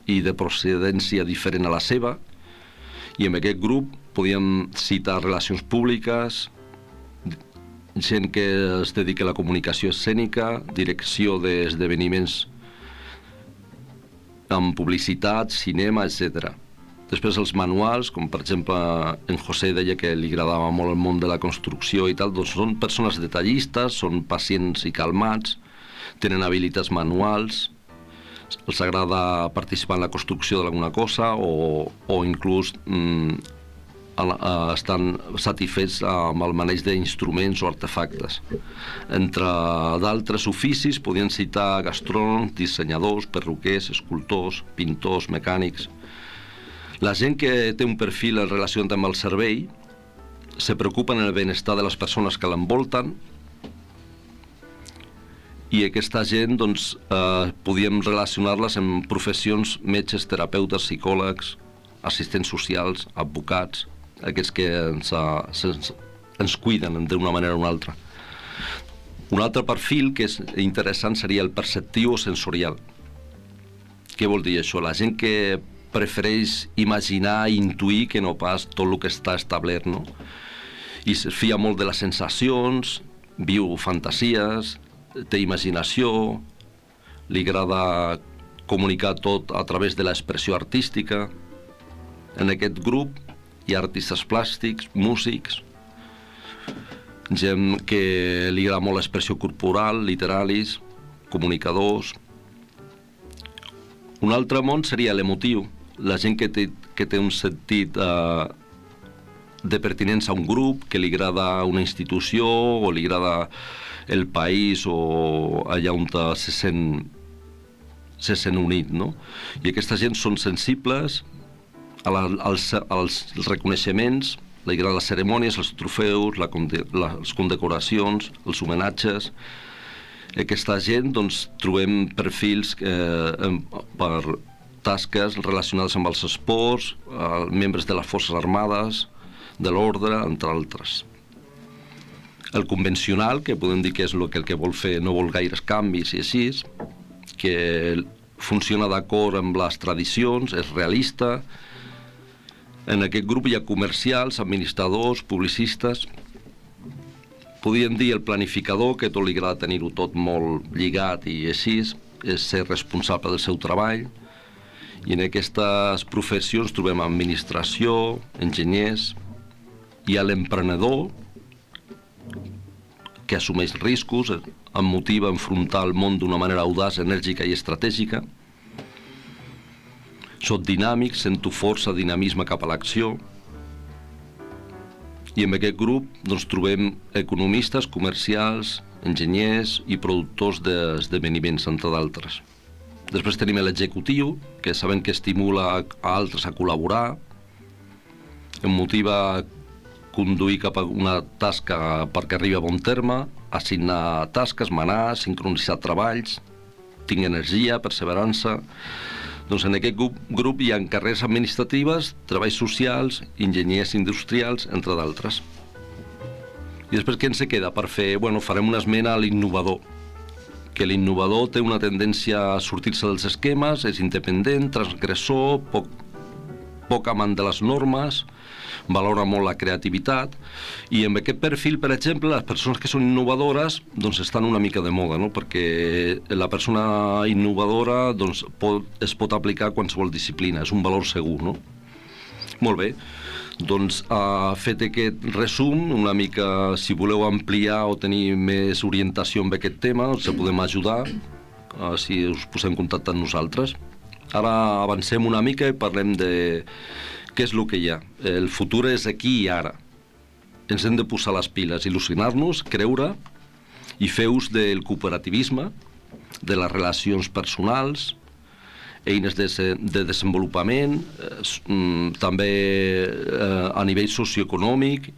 i de procedència diferent a la seva, i en aquest grup podíem citar relacions públiques, gent que es dedica a la comunicació escènica, direcció d'esdeveniments amb publicitat, cinema, etc. Després els manuals, com per exemple en José deia que li agradava molt el món de la construcció i tal, doncs són persones detallistes, són pacients i calmats, tenen habilitats manuals, els agrada participar en la construcció d'alguna cosa o, o inclús mm, estan satisfets amb el maneig d'instruments o artefactes. Entre d'altres oficis podien citar gastrònoms, dissenyadors, perruquers, escultors, pintors, mecànics... La gent que té un perfil en relació amb el servei se preocupa en el benestar de les persones que l'envolten i aquesta gent doncs, eh, podíem relacionar-les amb professions metges, terapeutes, psicòlegs, assistents socials, advocats, aquests que ens, eh, ens, ens cuiden d'una manera o una altra. Un altre perfil que és interessant seria el perceptiu o sensorial. Què vol dir això? La gent que prefereix imaginar i intuir que no pas tot el que està establert, no? I es fia molt de les sensacions, viu fantasies, té imaginació, li agrada comunicar tot a través de l'expressió artística. En aquest grup hi ha artistes plàstics, músics, gent que li agrada molt l'expressió corporal, literalis, comunicadors. Un altre món seria l'emotiu, la gent que té, que té un sentit eh, de pertinença a un grup, que li agrada una institució o li agrada el país o allà on se sent, se sent unit, no? I aquesta gent són sensibles a la, als, als reconeixements, li agraden les cerimònies, els trofeus, la, les condecoracions, els homenatges. Aquesta gent, doncs, trobem perfils eh, per tasques relacionades amb els esports, eh, membres de les Forces Armades, de l'ordre, entre altres. El convencional, que podem dir que és el que el que vol fer, no vol gaires canvis i així, que funciona d'acord amb les tradicions, és realista. En aquest grup hi ha comercials, administradors, publicistes. Podríem dir el planificador, que tot li agrada tenir-ho tot molt lligat i així, és ser responsable del seu treball. I en aquestes professions trobem administració, enginyers, hi ha l'emprenedor, que assumeix riscos, eh, em motiva a enfrontar el món d'una manera audaç, enèrgica i estratègica. Soc dinàmic, sento força, dinamisme cap a l'acció. I en aquest grup doncs, trobem economistes, comercials, enginyers i productors d'esdeveniments, entre d'altres. Després tenim l'executiu, que sabem que estimula a altres a col·laborar, em motiva a conduir cap a una tasca perquè arribi a bon terme, assignar tasques, manar, sincronitzar treballs, tinc energia, perseverança... Doncs en aquest grup, grup hi ha carreres administratives, treballs socials, enginyers industrials, entre d'altres. I després què ens queda per fer? Bueno, farem una esmena a l'innovador, que l'innovador té una tendència a sortir-se dels esquemes, és independent, transgressor, poc, poc amant de les normes, valora molt la creativitat i amb aquest perfil, per exemple, les persones que són innovadores doncs estan una mica de moda, no? perquè la persona innovadora doncs, pot, es pot aplicar a qualsevol disciplina, és un valor segur. No? Molt bé, doncs uh, fet aquest resum, una mica si voleu ampliar o tenir més orientació amb aquest tema, us podem ajudar uh, si us posem en contacte amb nosaltres. Ara avancem una mica i parlem de què és el que hi ha. El futur és aquí i ara. Ens hem de posar les piles, il·lusionar-nos, creure i fer ús del cooperativisme, de les relacions personals, eines de, de desenvolupament, eh, mm, també eh, a nivell socioeconòmic,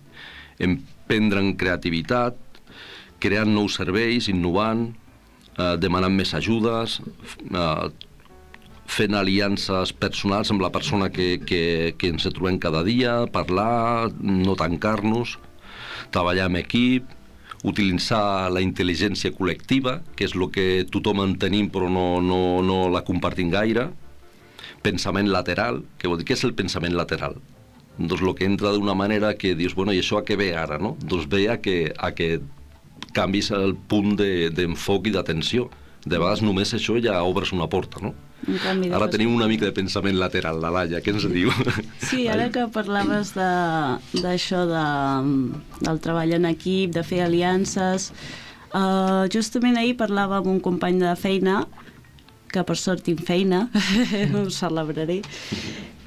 emprendre en creativitat, creant nous serveis, innovant, eh, demanant més ajudes, eh, fent aliances personals amb la persona que, que, que ens trobem cada dia, parlar, no tancar-nos, treballar en equip, utilitzar la intel·ligència col·lectiva, que és el que tothom en tenim però no, no, no la compartim gaire, pensament lateral, que vol dir, què és el pensament lateral? Doncs el que entra d'una manera que dius, bueno, i això a què ve ara, no? Doncs ve a que, a que canvis el punt de- d'enfoc de, i d'atenció. De vegades només això ja obres una porta, no? Un canvi de Ara tenim una mica de pensament lateral, la Laia, què ens diu? Sí, ara que parlaves de- d'això de, del treball en equip, de fer aliances, uh, justament ahir parlava amb un company de feina, que per sort tinc feina, ho celebraré,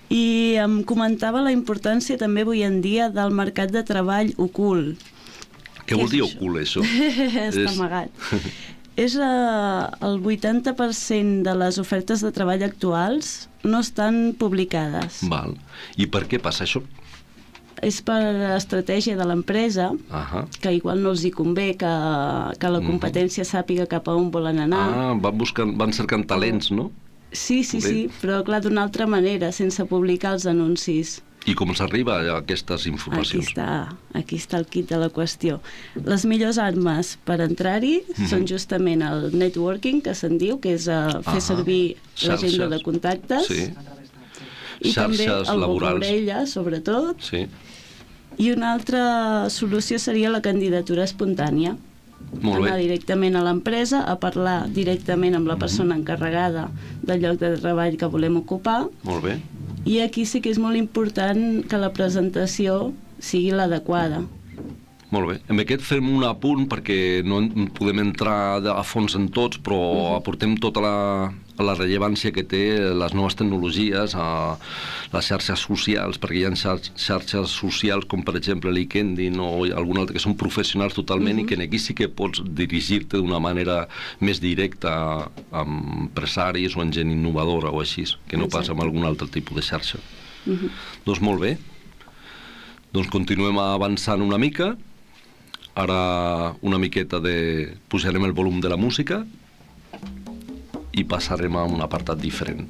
i em comentava la importància també avui en dia del mercat de treball ocult. Què vol dir ocult, això? Està amagat. És uh, el 80% de les ofertes de treball actuals no estan publicades. Val. I per què passa això? És per estratègia de l'empresa, Ahà. que igual no els hi convé que, que la Mhm. competència sàpiga cap a on volen anar. Ah, van, buscant, van cercant talents, no? Sí, sí, bé. sí, però clar, d'una altra manera, sense publicar els anuncis. I com s'arriba a aquestes Aquí informacions? està, aquí està el kit de la qüestió. Les millors armes per entrar-hi Mhm. són justament el networking, que se'n diu, que és uh, fer Ahà. servir l'agenda de contactes, Sí, i també Xarxes el laborals. boca-orella, sobretot, sí. i una altra solució seria la candidatura espontània. Molt bé. anar directament a l'empresa, a parlar directament amb la persona encarregada del lloc de treball que volem ocupar Molt bé. I aquí sí que és molt important que la presentació sigui l'adequada. Molt bé. Amb aquest fem un apunt perquè no en podem entrar a fons en tots, però aportem tota la, la rellevància que té les noves tecnologies a les xarxes socials, perquè hi ha xar xarxes socials com per exemple l'Ikendin o alguna altra que són professionals totalment i que en aquí sí que pots dirigir-te d'una manera més directa a, a empresaris o en gent innovadora o així, que no passa amb algun altre tipus de xarxa. Doncs molt bé. Doncs continuem avançant una mica. Ara una miqueta de... Pujarem el volum de la música i passarem a un apartat diferent.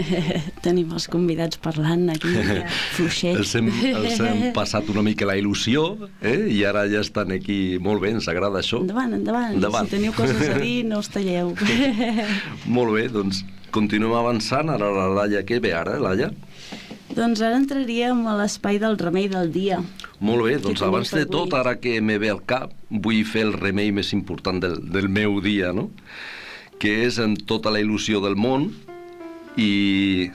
Tenim els convidats parlant aquí, ja, fluixets. Els hem, els hem passat una mica la il·lusió eh? i ara ja estan aquí molt bé, ens agrada això. Endavant, endavant, Endavant. Si teniu coses a dir, no us talleu. Molt bé, doncs continuem avançant. Ara la Laia, què ve ara, Laia? doncs ara entraríem a l'espai del remei del dia. Molt bé, doncs abans de tot, avui? ara que me ve al cap, vull fer el remei més important del, del meu dia, no? Que és en tota la il·lusió del món i,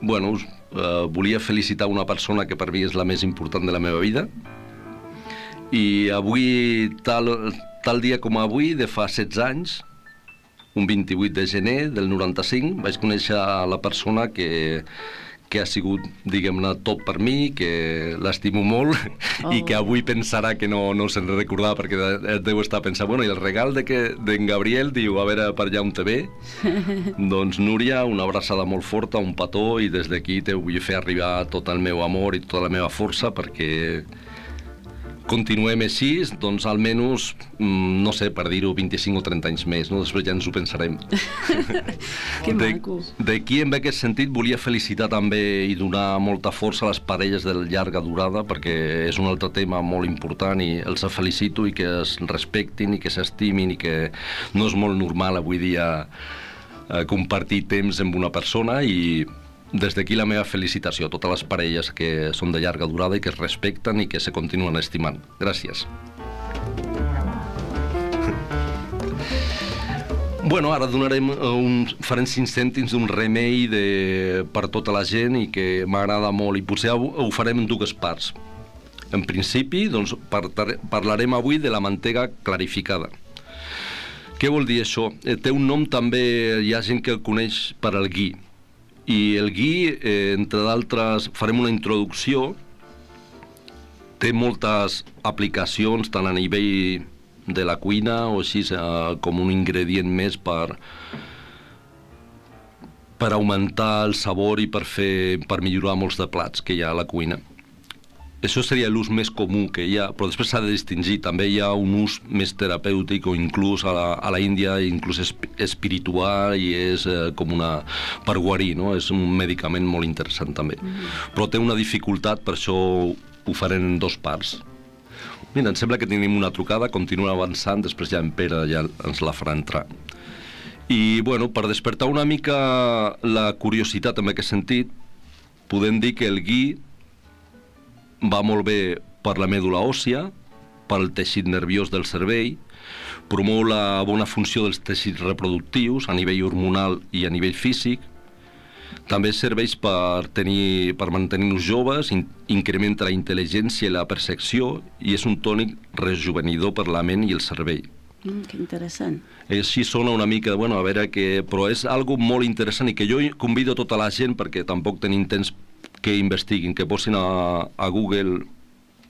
bueno, us, eh, volia felicitar una persona que per mi és la més important de la meva vida. I avui, tal, tal dia com avui, de fa 16 anys, un 28 de gener del 95, vaig conèixer la persona que, que ha sigut, diguem-ne, tot per mi, que l'estimo molt oh. i que avui pensarà que no, no se'n recordava perquè de- deu estar pensant, bueno, i el regal de que d'en Gabriel diu, a veure per allà on te ve. doncs Núria, una abraçada molt forta, un petó i des d'aquí te vull fer arribar tot el meu amor i tota la meva força perquè continuem així, doncs almenys, mm, no sé, per dir-ho, 25 o 30 anys més, no? després ja ens ho pensarem. Que de, maco. D'aquí, en aquest sentit, volia felicitar també i donar molta força a les parelles de llarga durada, perquè és un altre tema molt important i els felicito i que es respectin i que s'estimin i que no és molt normal avui dia eh, compartir temps amb una persona i des d'aquí la meva felicitació a totes les parelles que són de llarga durada i que es respecten i que se continuen estimant. Gràcies. Bueno, ara donarem eh, un, farem cinc cèntims d'un remei de, per tota la gent i que m'agrada molt i potser ho, farem en dues parts. En principi, doncs, partar, parlarem avui de la mantega clarificada. Què vol dir això? Eh, té un nom també, hi ha gent que el coneix per al gui. I el gui, eh, entre d'altres, farem una introducció, té moltes aplicacions tant a nivell de la cuina o així eh, com un ingredient més per per augmentar el sabor i per fer per millorar molts de plats que hi ha a la cuina. Això seria l'ús més comú que hi ha, però després s'ha de distingir. També hi ha un ús més terapèutic o inclús a la, a la Índia, inclús esp espiritual i és eh, com una... per guarir, no? És un medicament molt interessant també. Però té una dificultat, per això ho farem en dos parts. Mira, em sembla que tenim una trucada, continua avançant, després ja en Pere ja ens la farà entrar. I, bueno, per despertar una mica la curiositat en aquest sentit, podem dir que el gui va molt bé per la mèdula òssia, pel teixit nerviós del cervell, promou la bona funció dels teixits reproductius a nivell hormonal i a nivell físic, també serveix per, tenir, per mantenir-nos joves, in, incrementa la intel·ligència i la percepció i és un tònic rejuvenidor per la ment i el cervell. Mm, que interessant. Així sona una mica, bueno, a veure que... Però és algo molt interessant i que jo convido tota la gent, perquè tampoc tenim temps que investiguin, que posin a, a Google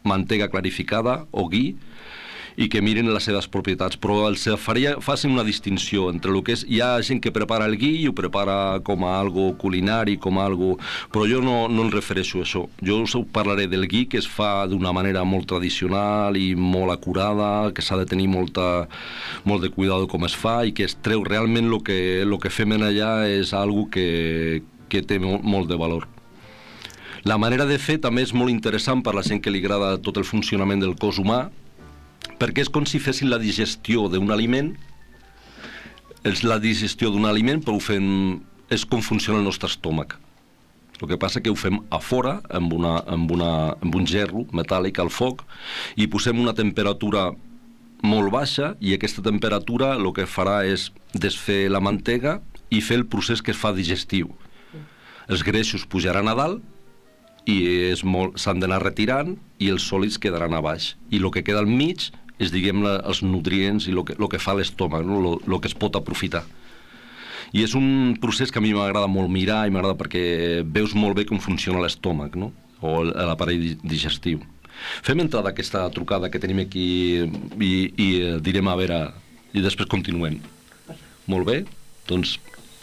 mantega clarificada o gui i que miren les seves propietats, però els faria, facin una distinció entre el que és... Hi ha gent que prepara el gui i ho prepara com a algo culinari, com a algo... Però jo no, no em refereixo a això. Jo us parlaré del gui que es fa d'una manera molt tradicional i molt acurada, que s'ha de tenir molta, molt de cuidado com es fa i que es treu realment el que, lo que fem en allà és algo que, que té molt, molt de valor. La manera de fer també és molt interessant per la gent que li agrada tot el funcionament del cos humà, perquè és com si fessin la digestió d'un aliment, és la digestió d'un aliment, però ho fem, és com funciona el nostre estómac. El que passa que ho fem a fora, amb, una, amb, una, amb un gerro metàl·lic al foc, i posem una temperatura molt baixa, i aquesta temperatura el que farà és desfer la mantega i fer el procés que es fa digestiu. Els greixos pujaran a dalt i s'han d'anar retirant i els sòlids quedaran a baix. I el que queda al mig és, diguem els nutrients i el que, lo que fa l'estómac, no? lo que es pot aprofitar. I és un procés que a mi m'agrada molt mirar i m'agrada perquè veus molt bé com funciona l'estómac, no? o el- l'aparell di- digestiu. Fem entrada aquesta trucada que tenim aquí i, i eh, direm a veure... I després continuem. Molt bé? Doncs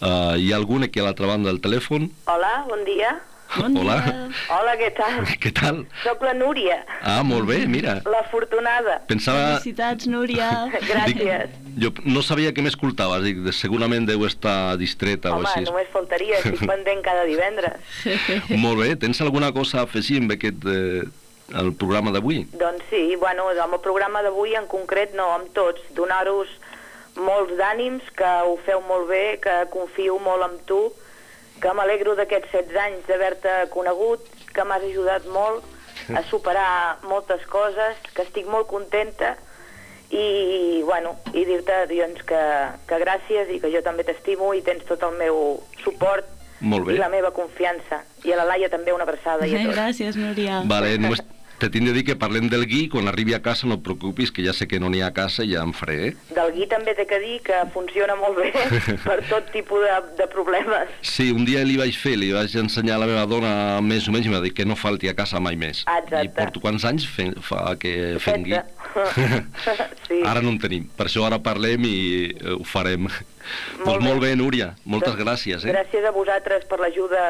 uh, hi ha algun aquí a l'altra banda del telèfon? Hola, bon dia. Bon Hola. dia. Hola, què tal? Què tal? Soc la Núria, Ah, molt bé, mira. l'afortunada. Pensava... Felicitats, Núria. Gràcies. Jo no sabia que m'escoltaves, dic, de- segurament deu estar distreta o Home, així. només faltaria, estic pendent cada divendres. Molt bé, tens alguna cosa a afegir amb aquest, eh, el programa d'avui? Doncs sí, bueno, amb el programa d'avui en concret no, amb tots. Donar-vos molts d'ànims, que ho feu molt bé, que confio molt en tu, que m'alegro d'aquests 16 anys d'haver-te conegut, que m'has ajudat molt a superar moltes coses, que estic molt contenta i, bueno, i dir-te doncs, que, que gràcies i que jo també t'estimo i tens tot el meu suport Molt bé. i la meva confiança. I a la Laia també una abraçada i a tots. gràcies, Núria. Vale, només te tinc de dir que parlem del gui, quan arribi a casa no et preocupis, que ja sé que no n'hi ha a casa i ja em faré, eh? Del gui també t'he de dir que funciona molt bé per tot tipus de, de problemes. Sí, un dia li vaig fer, li vaig ensenyar a la meva dona més o menys i m'ha dit que no falti a casa mai més. Exacte. I porto quants anys fent, fa que fent gui? sí. Ara no en tenim, per això ara parlem i eh, ho farem. doncs bé. molt bé, Núria, moltes Doncs gràcies, eh? Gràcies a vosaltres per l'ajuda.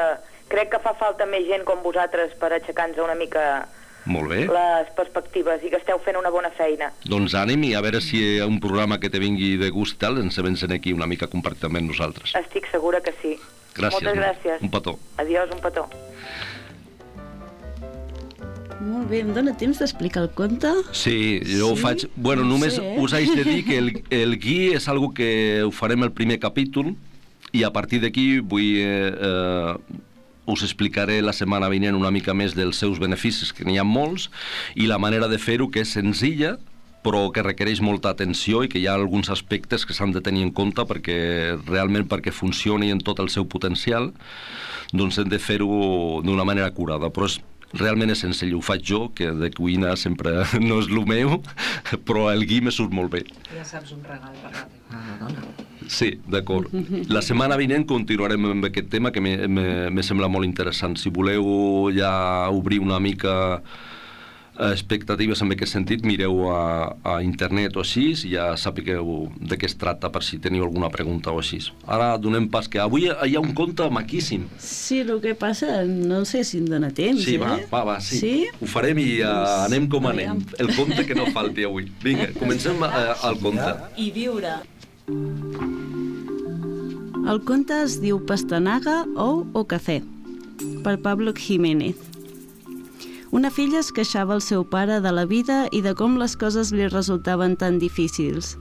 Crec que fa falta més gent com vosaltres per aixecar-nos una mica Molt bé. les perspectives i que esteu fent una bona feina. Doncs ànim i a veure si hi ha un programa que te vingui de gust i tal, ens vencen aquí una mica a compartir també amb nosaltres. Estic segura que sí. Gràcies. Moltes gràcies. Un petó. Adiós, un petó. Molt bé, em dóna temps d'explicar el conte? Sí, jo ho Sí? faig... Bueno, No només sé. us haig de dir que el, el gui és algo que ho farem el primer capítol i a partir d'aquí vull... Eh, eh, us explicaré la setmana vinent una mica més dels seus beneficis, que n'hi ha molts, i la manera de fer-ho, que és senzilla, però que requereix molta atenció i que hi ha alguns aspectes que s'han de tenir en compte perquè realment perquè funcioni en tot el seu potencial doncs hem de fer-ho d'una manera curada però és, realment és senzill, ho faig jo que de cuina sempre no és el meu però el gui me surt molt bé Ja saps un regal per la teva dona. Sí, d'acord. La setmana vinent continuarem amb aquest tema que me, me, me sembla molt interessant. Si voleu ja obrir una mica expectatives en aquest sentit, mireu a, a internet o així i ja sapigueu de què es tracta per si teniu alguna pregunta o així. Ara donem pas que avui hi ha un conte maquíssim. Sí, el que passa, no sé si em dóna temps, Sí, eh? va, va, va, sí. Sí? Ho farem i uh, anem com anem. El conte que no falti avui. Vinga, comencem uh, al conte. I viure. El conte es diu Pastanaga, ou o cafè, per Pablo Jiménez. Una filla es queixava al seu pare de la vida i de com les coses li resultaven tan difícils.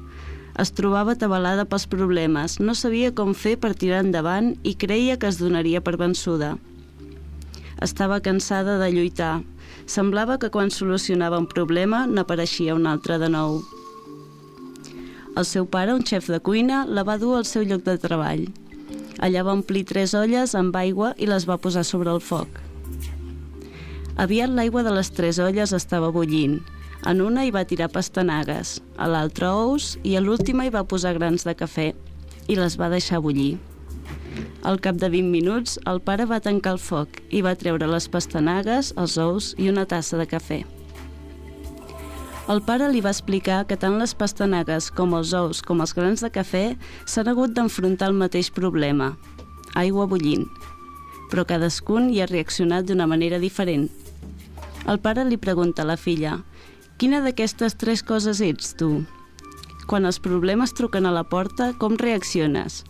Es trobava atabalada pels problemes, no sabia com fer per tirar endavant i creia que es donaria per vençuda. Estava cansada de lluitar. Semblava que quan solucionava un problema n'apareixia un altre de nou. El seu pare, un xef de cuina, la va dur al seu lloc de treball. Allà va omplir tres olles amb aigua i les va posar sobre el foc. Aviat l'aigua de les tres olles estava bullint. En una hi va tirar pastanagues, a l'altra ous i a l'última hi va posar grans de cafè i les va deixar bullir. Al cap de 20 minuts, el pare va tancar el foc i va treure les pastanagues, els ous i una tassa de cafè. El pare li va explicar que tant les pastanagues com els ous com els grans de cafè s'han hagut d'enfrontar al mateix problema, aigua bullint, però cadascun hi ha reaccionat d'una manera diferent. El pare li pregunta a la filla, quina d'aquestes tres coses ets tu? Quan els problemes truquen a la porta, com reacciones?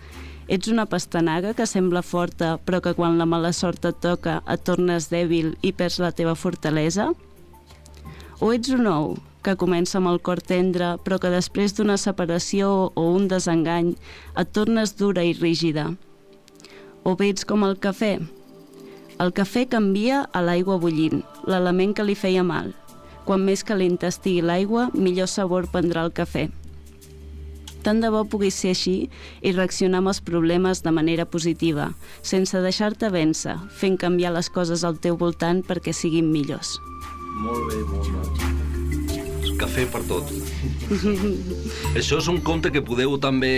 Ets una pastanaga que sembla forta, però que quan la mala sort et toca et tornes dèbil i perds la teva fortalesa? O ets un ou, que comença amb el cor tendre, però que després d'una separació o un desengany et tornes dura i rígida? O bé ets com el cafè? El cafè canvia a l'aigua bullint, l'element que li feia mal. Quan més calent estigui l'aigua, millor sabor prendrà el cafè. Tant de bo puguis ser així i reaccionar amb els problemes de manera positiva, sense deixar-te vèncer, fent canviar les coses al teu voltant perquè siguin millors. Molt bé, molt bé. Cafè per tot. Això és un conte que podeu també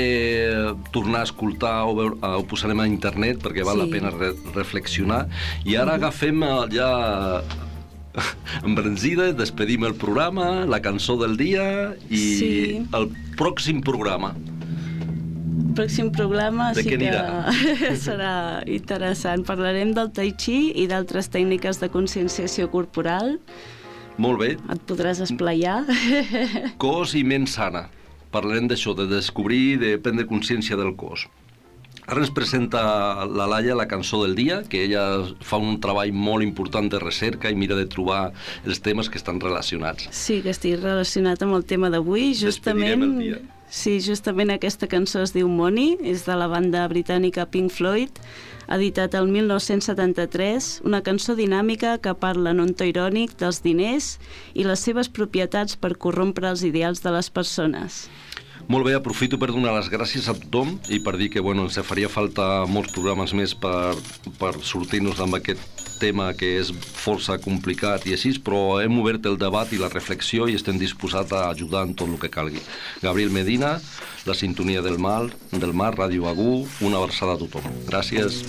tornar a escoltar o, veure, eh, ho posarem a internet perquè val Sí. la pena re reflexionar. I ara agafem eh, ja embranzida, despedim el programa, la cançó del dia i Sí. el pròxim programa. El pròxim programa De sí que anirà? serà interessant. Parlarem del tai chi i d'altres tècniques de conscienciació corporal. Molt bé. Et podràs esplayar. Cos i ment sana. Parlarem d'això, de descobrir, de prendre consciència del cos. Ara ens presenta la Laia la cançó del dia, que ella fa un treball molt important de recerca i mira de trobar els temes que estan relacionats. Sí, que estic relacionat amb el tema d'avui. Justament... el dia. Sí, justament aquesta cançó es diu Money, és de la banda britànica Pink Floyd, editat el 1973, una cançó dinàmica que parla en un to irònic dels diners i les seves propietats per corrompre els ideals de les persones. Molt bé, aprofito per donar les gràcies a tothom i per dir que bueno, ens faria falta molts programes més per, per sortir-nos amb aquest tema que és força complicat i així, però hem obert el debat i la reflexió i estem disposats a ajudar en tot el que calgui. Gabriel Medina, la sintonia del mar, del mar Ràdio Agú, una versada a tothom. Gràcies.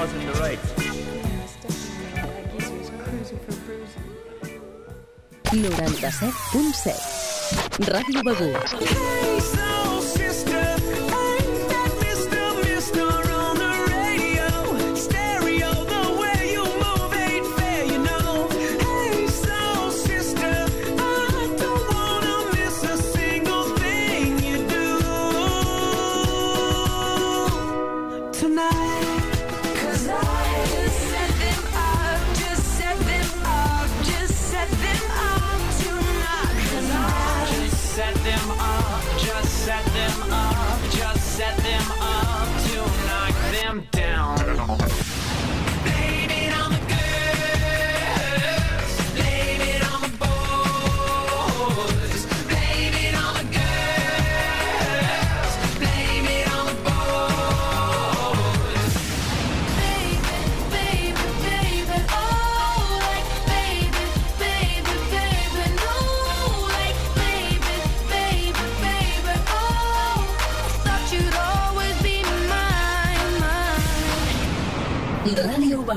was in the right. Noranta-set punt set. Ràdio Begur.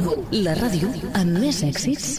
La ràdio amb més èxits